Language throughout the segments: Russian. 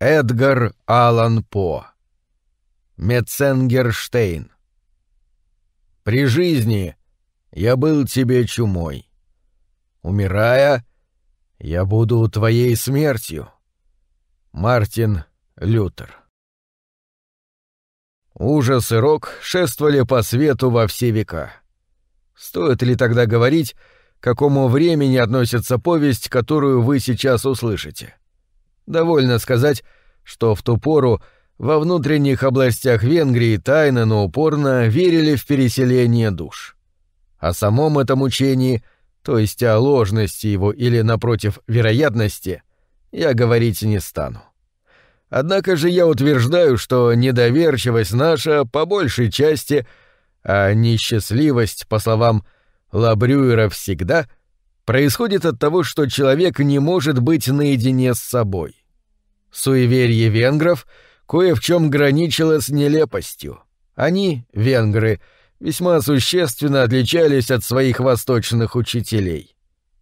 Эдгар Аллан По. Метценгерштейн. При жизни я был тебе чумой. Умирая, я буду твоей смертью. Мартин Лютер. Ужас и рок шествовали по свету во все века. Стоит ли тогда говорить, к какому времени относится повесть, которую вы сейчас услышите? Довольно сказать, что в ту пору во внутренних областях Венгрии тайно, но упорно верили в переселение душ. О самом этом учении, то есть о ложности его или, напротив, вероятности, я говорить не стану. Однако же я утверждаю, что недоверчивость наша по большей части, а несчастливость, по словам Лабрюера, всегда происходит от того, что человек не может быть наедине с собой. Суеверие венгров кое в чем граничило с нелепостью. Они, венгры, весьма существенно отличались от своих восточных учителей.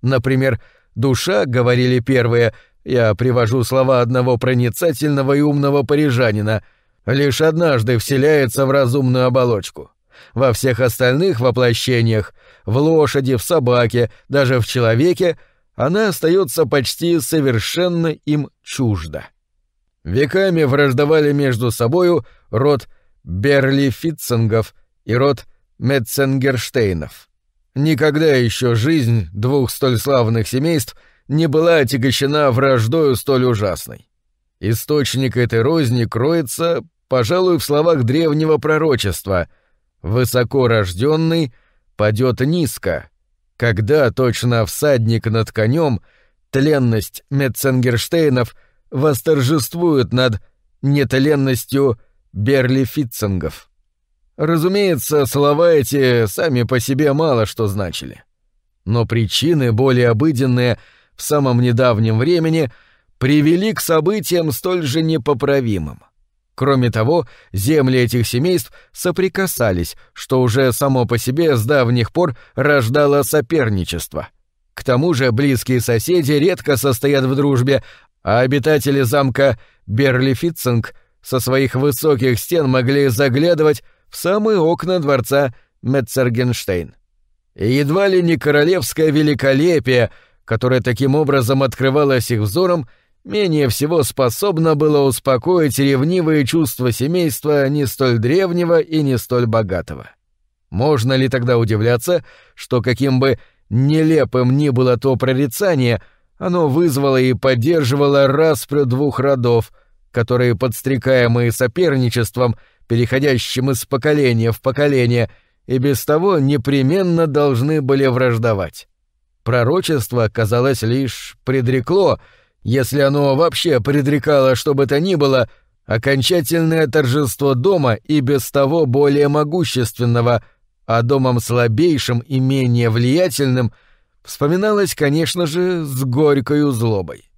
Например, душа, говорили первые, я привожу слова одного проницательного и умного парижанина, лишь однажды вселяется в разумную оболочку. Во всех остальных воплощениях, в лошади, в собаке, даже в человеке, она остается почти совершенно им чужда. Веками враждовали между собою род Берлифитцингов и род Метценгерштейнов. Никогда еще жизнь двух столь славных семейств не была отягощена враждою столь ужасной. Источник этой розни кроется, пожалуй, в словах древнего пророчества «Высоко рожденный падет низко», когда точно всадник над конем тленность Метценгерштейнов восторжествует над нетленностью берлифитцингов. Разумеется, слова эти сами по себе мало что значили. Но причины, более обыденные — в самом недавнем времени привели к событиям столь же непоправимым. Кроме того, земли этих семейств соприкасались, что уже само по себе с давних пор рождало соперничество. К тому же близкие соседи редко состоят в дружбе, а обитатели замка Берлифитцинг со своих высоких стен могли заглядывать в самые окна дворца Метцергенштейн. И едва ли не королевское великолепие — которое таким образом открывалось их взором, менее всего способно было успокоить ревнивые чувства семейства не столь древнего и не столь богатого. Можно ли тогда удивляться, что каким бы нелепым ни было то прорицание, оно вызвало и поддерживало распрю двух родов, которые, подстрекаемые соперничеством, переходящим из поколения в поколение, и без того непременно должны были враждовать. Пророчество, казалось, лишь предрекло, если оно вообще предрекало что бы то ни было, окончательное торжество дома и без того более могущественного, а домом слабейшим и менее влиятельным вспоминалось, конечно же, с горькою злобой.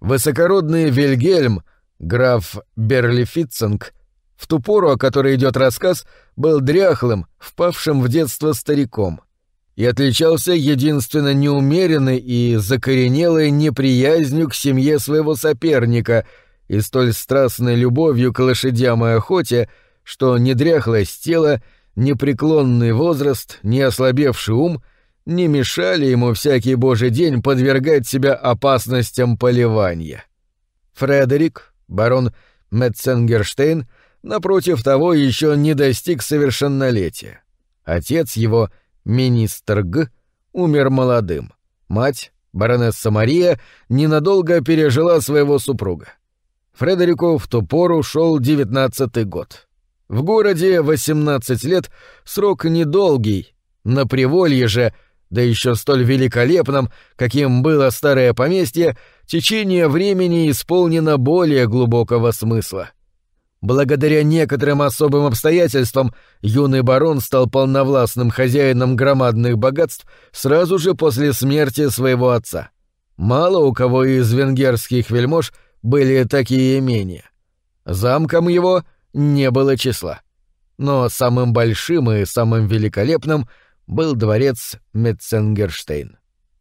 Высокородный Вильгельм, граф Берлифитцинг, в ту пору, о которой идет рассказ, был дряхлым, впавшим в детство стариком и отличался единственно неумеренной и закоренелой неприязнью к семье своего соперника и столь страстной любовью к лошадям и охоте, что ни дряхлость тела, ни преклонный возраст, ни ослабевший ум не мешали ему всякий божий день подвергать себя опасностям поливания. Фредерик, барон Метценгерштейн, напротив того, еще не достиг совершеннолетия. Отец его — Министр Г. умер молодым. Мать, баронесса Мария, ненадолго пережила своего супруга. Фредерику в ту пору шел девятнадцатый год. В городе 18 лет срок недолгий, на приволье же, да еще столь великолепном, каким было старое поместье, течение времени исполнено более глубокого смысла. Благодаря некоторым особым обстоятельствам юный барон стал полновластным хозяином громадных богатств сразу же после смерти своего отца. Мало у кого из венгерских вельмож были такие имения. Замком его не было числа. Но самым большим и самым великолепным был дворец Метценгерштейн.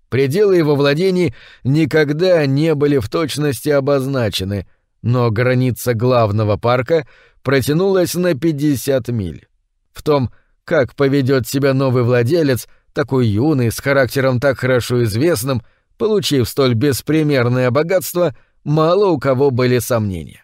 Пределы его владений никогда не были в точности обозначены — но граница главного парка протянулась на 50 миль. В том, как поведет себя новый владелец, такой юный, с характером так хорошо известным, получив столь беспримерное богатство, мало у кого были сомнения.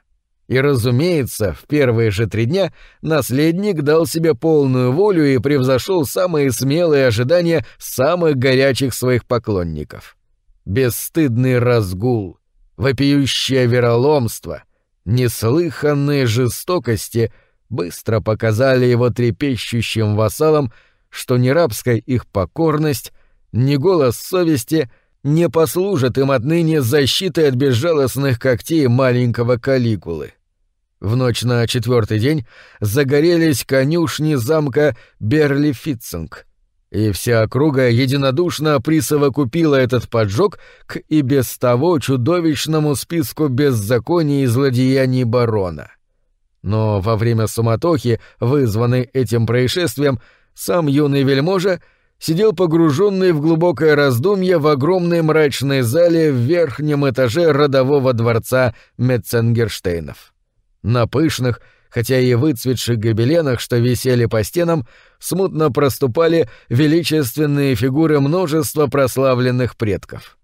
И, разумеется, в первые же три дня наследник дал себе полную волю и превзошел самые смелые ожидания самых горячих своих поклонников. Бесстыдный разгул, вопиющее вероломство, неслыханные жестокости быстро показали его трепещущим вассалам, что ни рабская их покорность, ни голос совести не послужат им отныне защитой от безжалостных когтей маленького каликулы. В ночь на четвертый день загорелись конюшни замка Берли-Фитцинг, и вся округа единодушно присовокупила этот поджог к и без того чудовищному списку беззаконий и злодеяний барона. Но во время суматохи, вызванной этим происшествием, сам юный вельможа сидел погруженный в глубокое раздумье в огромной мрачной зале в верхнем этаже родового дворца Метценгерштейнов. На пышных, хотя и выцветших гобеленах, что висели по стенам, смутно проступали величественные фигуры множества прославленных предков.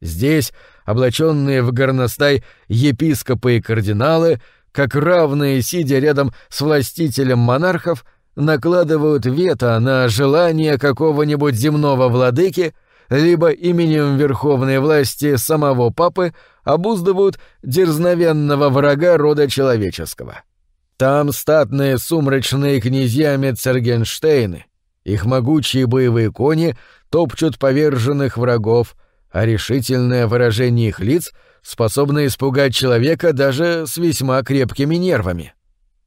Здесь, облаченные в горностай епископы и кардиналы, как равные, сидя рядом с властителем монархов, накладывают вето на желание какого-нибудь земного владыки либо именем верховной власти самого папы обуздывают дерзновенного врага рода человеческого. Там статные сумрачные князья Мецергенштейны, их могучие боевые кони топчут поверженных врагов, а решительное выражение их лиц способно испугать человека даже с весьма крепкими нервами.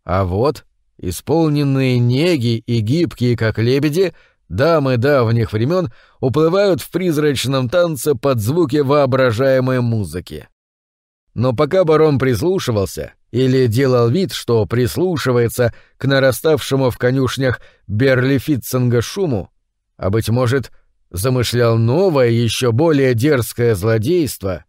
А вот, исполненные неги и гибкие, как лебеди, дамы давних времен уплывают в призрачном танце под звуки воображаемой музыки. Но пока барон прислушивался или делал вид, что прислушивается к нараставшему в конюшнях Берлифитцинга шуму, а, быть может, замышлял новое, еще более дерзкое злодейство,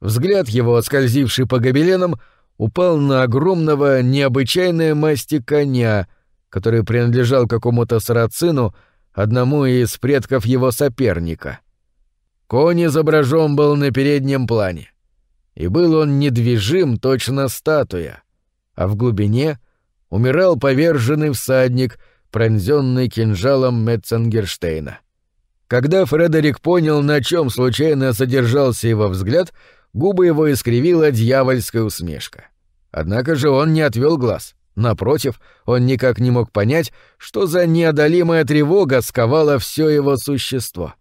взгляд его, скользивший по гобеленам, упал на огромного необычайной масти коня, который принадлежал какому-то сарацину, одному из предков его соперника. Конь изображен был на переднем плане и был он недвижим, точно статуя, а в глубине умирал поверженный всадник, пронзенный кинжалом Метценгерштейна. Когда Фредерик понял, на чем случайно содержался его взгляд, губы его искривила дьявольская усмешка. Однако же он не отвел глаз. Напротив, он никак не мог понять, что за неодолимая тревога сковала все его существо.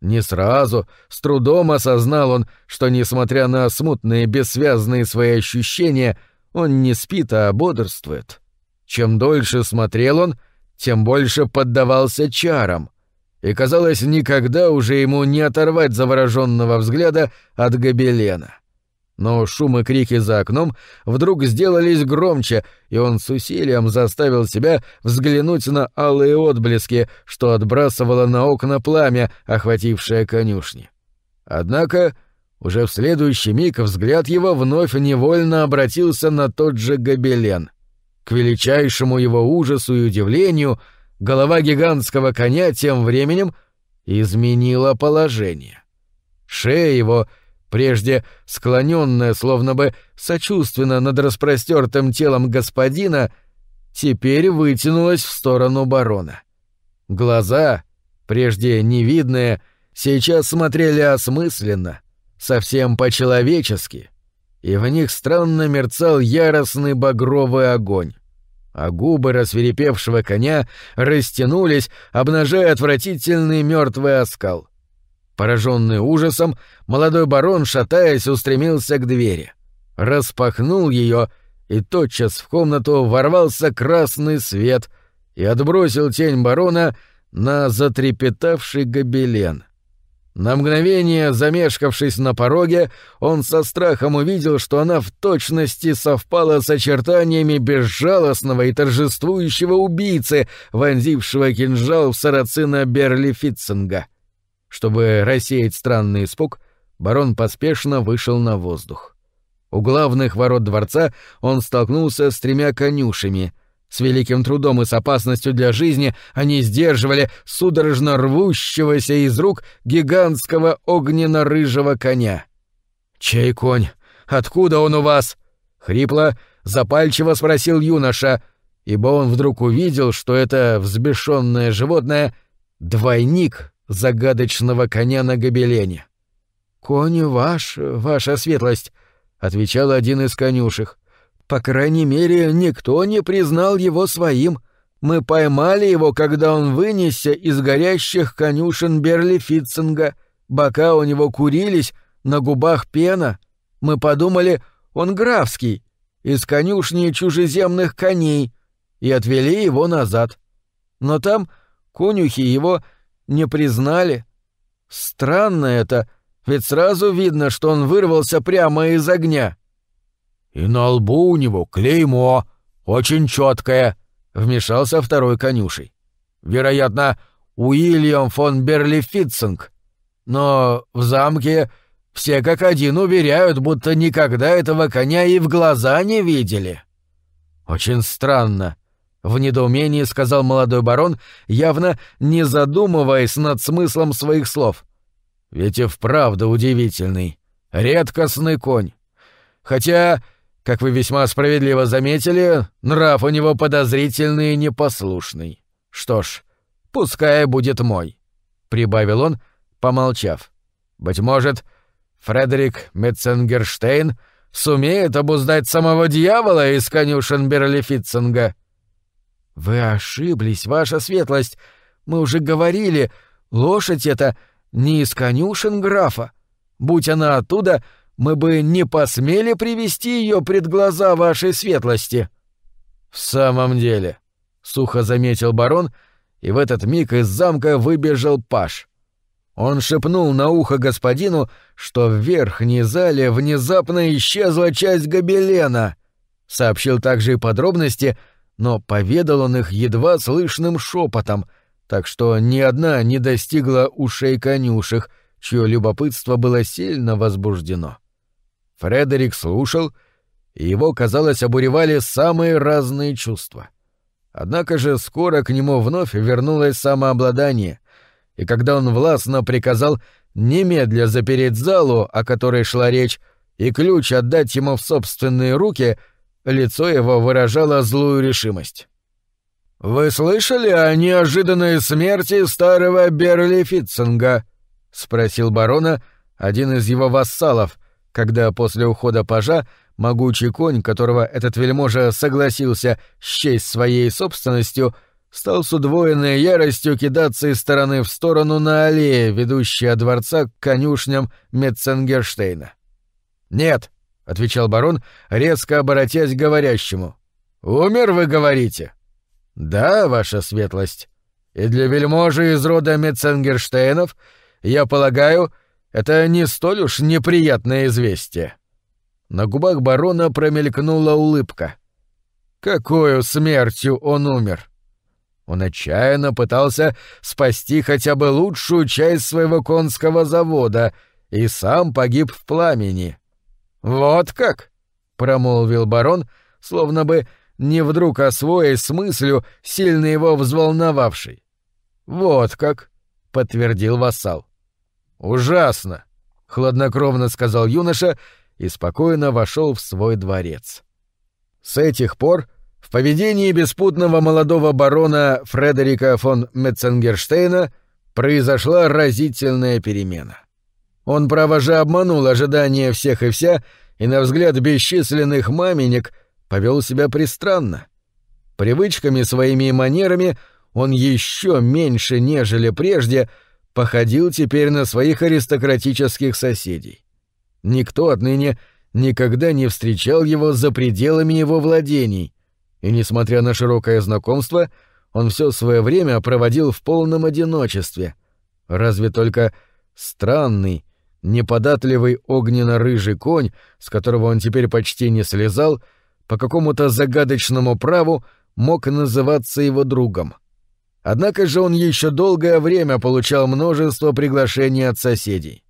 Не сразу, с трудом осознал он, что, несмотря на смутные, бессвязные свои ощущения, он не спит, а бодрствует. Чем дольше смотрел он, тем больше поддавался чарам. И, казалось, никогда уже ему не оторвать завороженного взгляда от гобелена но шум и крики за окном вдруг сделались громче, и он с усилием заставил себя взглянуть на алые отблески, что отбрасывало на окна пламя, охватившее конюшни. Однако уже в следующий миг взгляд его вновь невольно обратился на тот же гобелен. К величайшему его ужасу и удивлению голова гигантского коня тем временем изменила положение. Шея его — прежде склоненная, словно бы сочувственно над распростертым телом господина, теперь вытянулась в сторону барона. Глаза, прежде невидные, сейчас смотрели осмысленно, совсем по-человечески, и в них странно мерцал яростный багровый огонь а губы рассверепевшего коня растянулись, обнажая отвратительный мертвый оскал. Пораженный ужасом, молодой барон, шатаясь, устремился к двери. Распахнул ее, и тотчас в комнату ворвался красный свет и отбросил тень барона на затрепетавший гобелен. На мгновение, замешкавшись на пороге, он со страхом увидел, что она в точности совпала с очертаниями безжалостного и торжествующего убийцы, вонзившего кинжал в сарацина Берли Фитцинга — чтобы рассеять странный испуг, барон поспешно вышел на воздух. У главных ворот дворца он столкнулся с тремя конюшами. С великим трудом и с опасностью для жизни они сдерживали судорожно рвущегося из рук гигантского огненно-рыжего коня. «Чей конь? Откуда он у вас?» — хрипло, запальчиво спросил юноша, ибо он вдруг увидел, что это взбешенное животное — двойник загадочного коня на гобелене. «Конь ваш, ваша светлость», — отвечал один из конюшек. «По крайней мере, никто не признал его своим. Мы поймали его, когда он вынесся из горящих конюшен Берли Фитцинга. Бока у него курились, на губах пена. Мы подумали, он графский, из конюшни чужеземных коней, и отвели его назад. Но там конюхи его не признали. Странно это, ведь сразу видно, что он вырвался прямо из огня. И на лбу у него клеймо, очень четкое, вмешался второй конюшей. Вероятно, Уильям фон Берлифитцинг. Но в замке все как один уверяют, будто никогда этого коня и в глаза не видели. Очень странно, в недоумении сказал молодой барон, явно не задумываясь над смыслом своих слов. Ведь и вправду удивительный, редкостный конь. Хотя, как вы весьма справедливо заметили, нрав у него подозрительный и непослушный. Что ж, пускай будет мой, прибавил он, помолчав. Быть может, Фредерик Метценгерштейн сумеет обуздать самого дьявола из конюшен Берлифитцинга. «Вы ошиблись, ваша светлость. Мы уже говорили, лошадь эта не из конюшен графа. Будь она оттуда, мы бы не посмели привести ее пред глаза вашей светлости». «В самом деле», — сухо заметил барон, и в этот миг из замка выбежал паш. Он шепнул на ухо господину, что в верхней зале внезапно исчезла часть гобелена. Сообщил также и подробности — но поведал он их едва слышным шепотом, так что ни одна не достигла ушей конюшек, чье любопытство было сильно возбуждено. Фредерик слушал, и его, казалось, обуревали самые разные чувства. Однако же скоро к нему вновь вернулось самообладание, и когда он властно приказал немедля запереть залу, о которой шла речь, и ключ отдать ему в собственные руки — Лицо его выражало злую решимость. «Вы слышали о неожиданной смерти старого Берли Фитцинга?» — спросил барона один из его вассалов, когда после ухода пажа могучий конь, которого этот вельможа согласился счесть своей собственностью, стал с удвоенной яростью кидаться из стороны в сторону на аллее, ведущей от дворца к конюшням Метценгерштейна. «Нет», отвечал барон, резко оборотясь к говорящему. Умер, вы говорите? Да, ваша светлость. И для вельможи из рода Метценгерштейнов, я полагаю, это не столь уж неприятное известие. На губах барона промелькнула улыбка. Какую смертью он умер? Он отчаянно пытался спасти хотя бы лучшую часть своего конского завода и сам погиб в пламени. «Вот как?» — промолвил барон, словно бы не вдруг освоясь с мыслью, сильно его взволновавшей. «Вот как?» — подтвердил вассал. «Ужасно!» — хладнокровно сказал юноша и спокойно вошел в свой дворец. С этих пор в поведении беспутного молодого барона Фредерика фон Метценгерштейна произошла разительная перемена. Он, право же, обманул ожидания всех и вся, и на взгляд бесчисленных маменек повел себя пристранно. Привычками своими и манерами он еще меньше, нежели прежде, походил теперь на своих аристократических соседей. Никто отныне никогда не встречал его за пределами его владений, и, несмотря на широкое знакомство, он все свое время проводил в полном одиночестве. Разве только странный, Неподатливый огненно-рыжий конь, с которого он теперь почти не слезал, по какому-то загадочному праву мог называться его другом. Однако же он еще долгое время получал множество приглашений от соседей.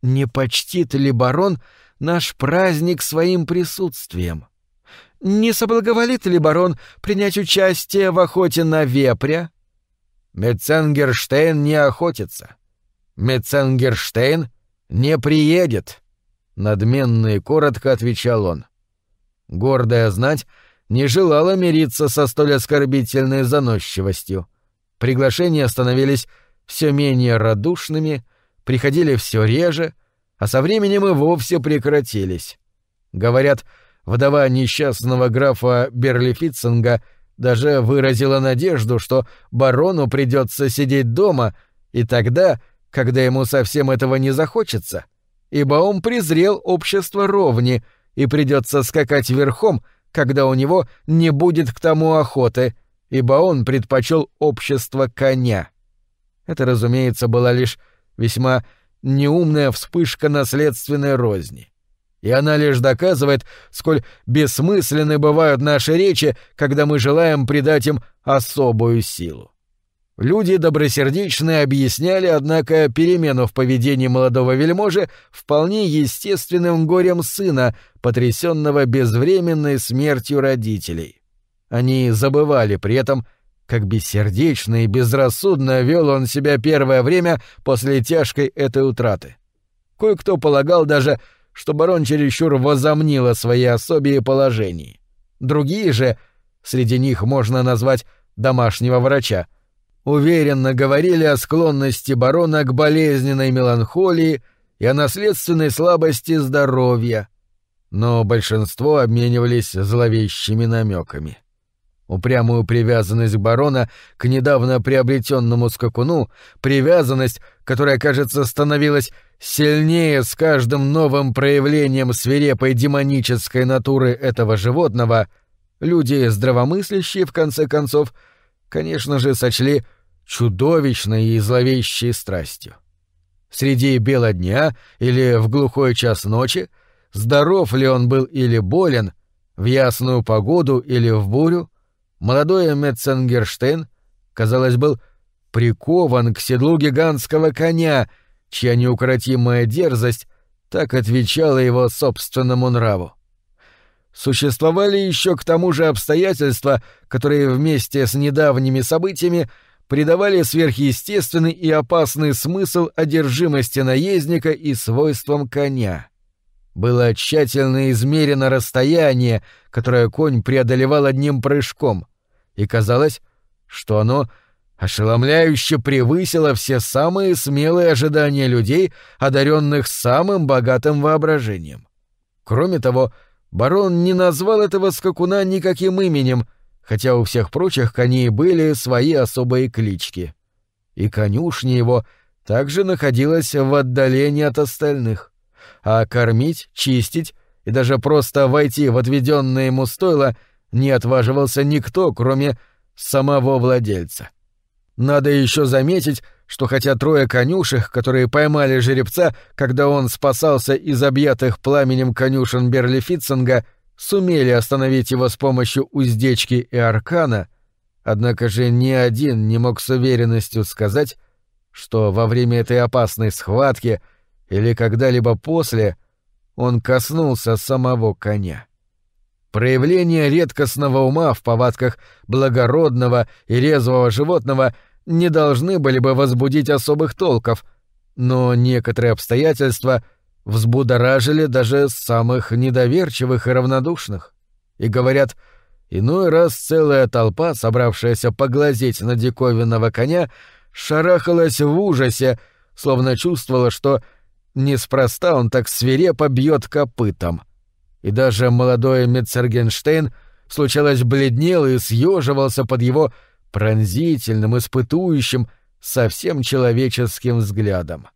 «Не почтит ли барон наш праздник своим присутствием. Не соблаговолит ли барон принять участие в охоте на вепря? Метценгерштейн не охотится. Метценгерштейн не приедет, надменно и коротко отвечал он. Гордая знать не желала мириться со столь оскорбительной заносчивостью. Приглашения становились все менее радушными, приходили все реже, а со временем и вовсе прекратились. Говорят, вдова несчастного графа Берлифитцинга даже выразила надежду, что барону придется сидеть дома, и тогда, когда ему совсем этого не захочется, ибо он презрел общество ровни и придется скакать верхом, когда у него не будет к тому охоты, ибо он предпочел общество коня. Это, разумеется, была лишь весьма неумная вспышка наследственной розни. И она лишь доказывает, сколь бессмысленны бывают наши речи, когда мы желаем придать им особую силу. Люди добросердечные объясняли, однако, перемену в поведении молодого вельможи вполне естественным горем сына, потрясенного безвременной смертью родителей. Они забывали при этом как бессердечно и безрассудно вел он себя первое время после тяжкой этой утраты. Кое-кто полагал даже, что барон чересчур возомнил о своей особе и положении. Другие же, среди них можно назвать домашнего врача, уверенно говорили о склонности барона к болезненной меланхолии и о наследственной слабости здоровья, но большинство обменивались зловещими намеками. Упрямую привязанность барона к недавно приобретенному скакуну, привязанность, которая, кажется, становилась сильнее с каждым новым проявлением свирепой демонической натуры этого животного, люди здравомыслящие, в конце концов, конечно же, сочли чудовищной и зловещей страстью. Среди бела дня или в глухой час ночи, здоров ли он был или болен, в ясную погоду или в бурю, Молодой Метценгерштейн, казалось, был прикован к седлу гигантского коня, чья неукротимая дерзость так отвечала его собственному нраву. Существовали еще к тому же обстоятельства, которые вместе с недавними событиями придавали сверхъестественный и опасный смысл одержимости наездника и свойствам коня. Было тщательно измерено расстояние, которое конь преодолевал одним прыжком, и казалось, что оно ошеломляюще превысило все самые смелые ожидания людей, одаренных самым богатым воображением. Кроме того, барон не назвал этого скакуна никаким именем, хотя у всех прочих коней были свои особые клички. И конюшня его также находилась в отдалении от остальных а кормить, чистить и даже просто войти в отведенное ему стойло не отваживался никто, кроме самого владельца. Надо еще заметить, что хотя трое конюшек, которые поймали жеребца, когда он спасался из объятых пламенем конюшен Берлифитцинга, сумели остановить его с помощью уздечки и аркана, однако же ни один не мог с уверенностью сказать, что во время этой опасной схватки — или когда-либо после он коснулся самого коня. Проявление редкостного ума в повадках благородного и резвого животного не должны были бы возбудить особых толков, но некоторые обстоятельства взбудоражили даже самых недоверчивых и равнодушных. И говорят, иной раз целая толпа, собравшаяся поглазеть на диковинного коня, шарахалась в ужасе, словно чувствовала, что Неспроста он так свирепо бьет копытом. И даже молодой Метцергенштейн случалось бледнел и съеживался под его пронзительным, испытующим, совсем человеческим взглядом.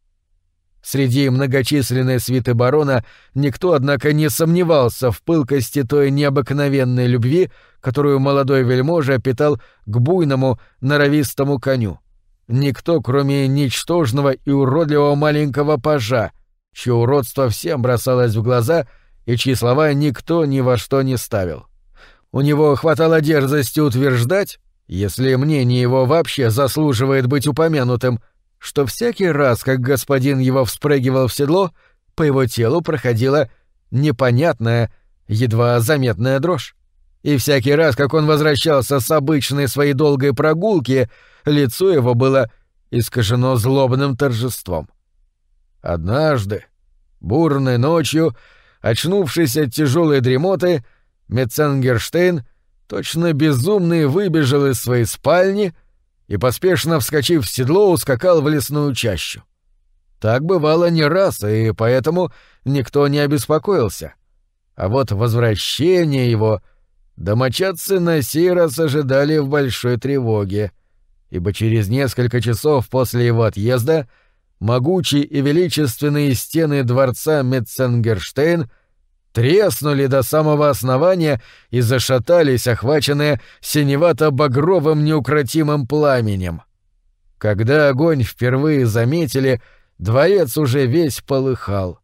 Среди многочисленной свиты барона никто, однако, не сомневался в пылкости той необыкновенной любви, которую молодой вельможа питал к буйному, норовистому коню. Никто, кроме ничтожного и уродливого маленького пажа, чье уродство всем бросалось в глаза и чьи слова никто ни во что не ставил. У него хватало дерзости утверждать, если мнение его вообще заслуживает быть упомянутым, что всякий раз, как господин его вспрыгивал в седло, по его телу проходила непонятная, едва заметная дрожь. И всякий раз, как он возвращался с обычной своей долгой прогулки, лицо его было искажено злобным торжеством. Однажды, бурной ночью, очнувшись от тяжелой дремоты, Метценгерштейн точно безумный выбежал из своей спальни и, поспешно вскочив в седло, ускакал в лесную чащу. Так бывало не раз, и поэтому никто не обеспокоился. А вот возвращение его домочадцы на сей раз ожидали в большой тревоге, ибо через несколько часов после его отъезда могучие и величественные стены дворца Метценгерштейн треснули до самого основания и зашатались, охваченные синевато-багровым неукротимым пламенем. Когда огонь впервые заметили, дворец уже весь полыхал,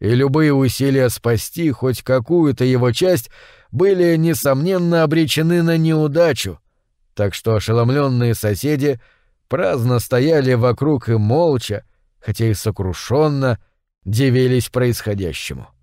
и любые усилия спасти хоть какую-то его часть были, несомненно, обречены на неудачу, так что ошеломленные соседи праздно стояли вокруг и молча, хотя и сокрушенно, дивились происходящему.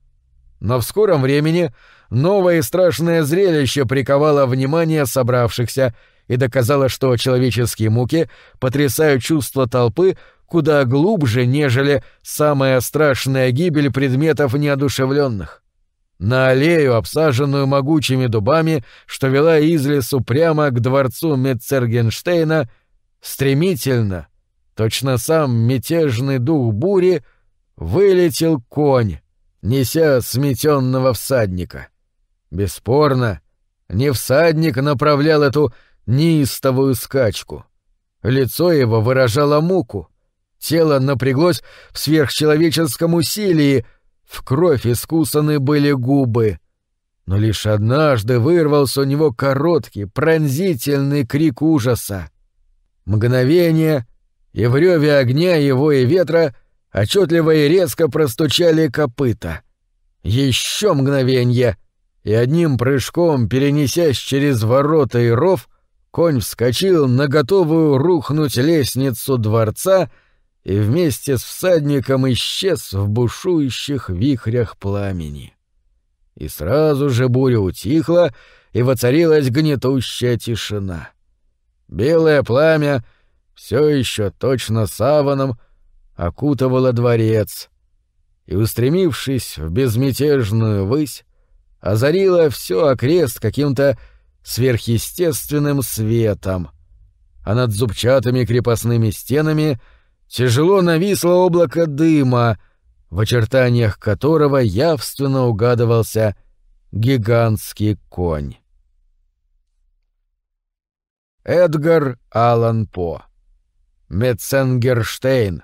Но в скором времени новое страшное зрелище приковало внимание собравшихся и доказало, что человеческие муки потрясают чувства толпы куда глубже, нежели самая страшная гибель предметов неодушевленных. На аллею, обсаженную могучими дубами, что вела из лесу прямо к дворцу Метцергенштейна, стремительно, точно сам мятежный дух бури, вылетел конь, неся сметенного всадника. Бесспорно, не всадник направлял эту неистовую скачку. Лицо его выражало муку, тело напряглось в сверхчеловеческом усилии, в кровь искусаны были губы. Но лишь однажды вырвался у него короткий, пронзительный крик ужаса. Мгновение, и в реве огня его и ветра отчетливо и резко простучали копыта. Еще мгновенье, и одним прыжком, перенесясь через ворота и ров, конь вскочил на готовую рухнуть лестницу дворца и вместе с всадником исчез в бушующих вихрях пламени. И сразу же буря утихла, и воцарилась гнетущая тишина. Белое пламя все еще точно саваном — окутывала дворец и, устремившись в безмятежную высь, озарила все окрест каким-то сверхъестественным светом, а над зубчатыми крепостными стенами тяжело нависло облако дыма, в очертаниях которого явственно угадывался гигантский конь. Эдгар Аллан По Метценгерштейн